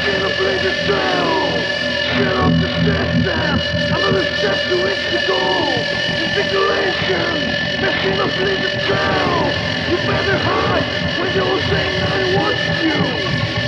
Machine bleed the trail. Get off the system. Another step to reach the goal. Invigilation. Machine bleed the trail. You better hide when you think I want you.